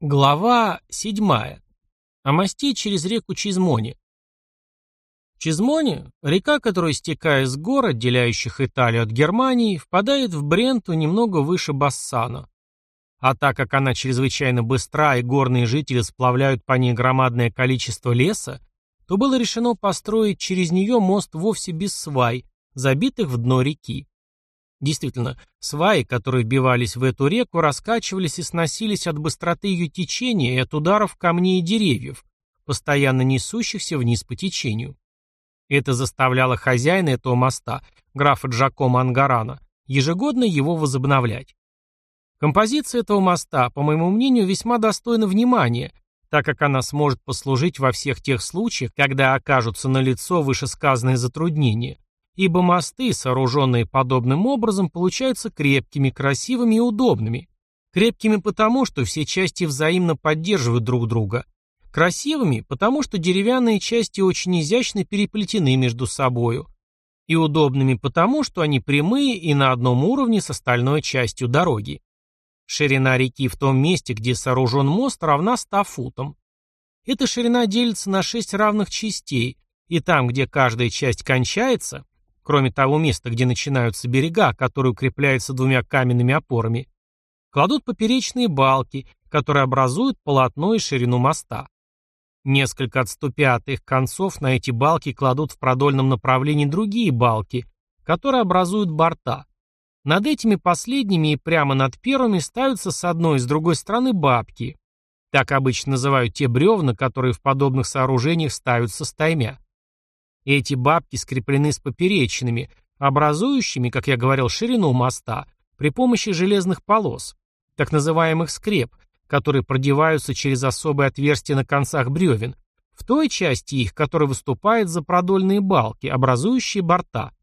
Глава 7. О мосте через реку Чизмони. Чизмони – река, которая, стекая с гор, отделяющих Италию от Германии, впадает в Бренту немного выше Бассана. А так как она чрезвычайно быстра и горные жители сплавляют по ней громадное количество леса, то было решено построить через нее мост вовсе без свай, забитых в дно реки. Действительно, сваи, которые вбивались в эту реку, раскачивались и сносились от быстроты ее течения и от ударов камней и деревьев, постоянно несущихся вниз по течению. Это заставляло хозяина этого моста, графа Джакома Ангарана, ежегодно его возобновлять. Композиция этого моста, по моему мнению, весьма достойна внимания, так как она сможет послужить во всех тех случаях, когда окажутся налицо вышесказанные затруднения, ибо мосты, сооруженные подобным образом, получаются крепкими, красивыми и удобными. Крепкими потому, что все части взаимно поддерживают друг друга. Красивыми, потому что деревянные части очень изящно переплетены между собою. И удобными потому, что они прямые и на одном уровне с остальной частью дороги. Ширина реки в том месте, где сооружен мост, равна 100 футам. Эта ширина делится на 6 равных частей, и там, где каждая часть кончается, кроме того места, где начинаются берега, которые укрепляются двумя каменными опорами, кладут поперечные балки, которые образуют полотно и ширину моста. Несколько отступя от их концов, на эти балки кладут в продольном направлении другие балки, которые образуют борта. Над этими последними и прямо над первыми ставятся с одной и с другой стороны бабки. Так обычно называют те бревна, которые в подобных сооружениях ставятся стаймя. Эти бабки скреплены с поперечинами, образующими, как я говорил, ширину моста при помощи железных полос, так называемых скреп, которые продеваются через особые отверстия на концах бревен, в той части их, которая выступает за продольные балки, образующие борта.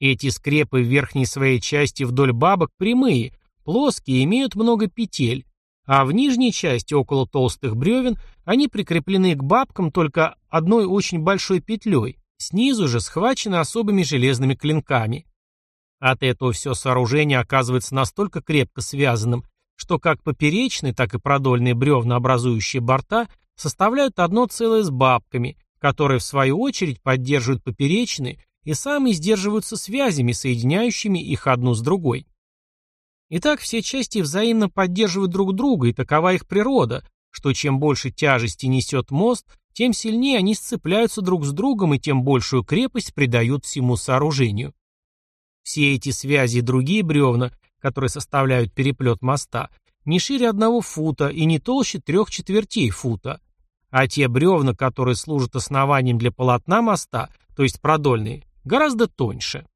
Эти скрепы в верхней своей части вдоль бабок прямые, плоские и имеют много петель, а в нижней части, около толстых бревен, они прикреплены к бабкам только одной очень большой петлей, Снизу же схвачены особыми железными клинками. От этого все сооружение оказывается настолько крепко связанным, что как поперечные, так и продольные бревна, образующие борта, составляют одно целое с бабками, которые в свою очередь поддерживают поперечные и сами сдерживаются связями, соединяющими их одну с другой. Итак, все части взаимно поддерживают друг друга, и такова их природа, что чем больше тяжести несет мост, тем сильнее они сцепляются друг с другом и тем большую крепость придают всему сооружению. Все эти связи и другие бревна, которые составляют переплет моста, не шире одного фута и не толще трех четвертей фута, а те бревна, которые служат основанием для полотна моста, то есть продольные, гораздо тоньше.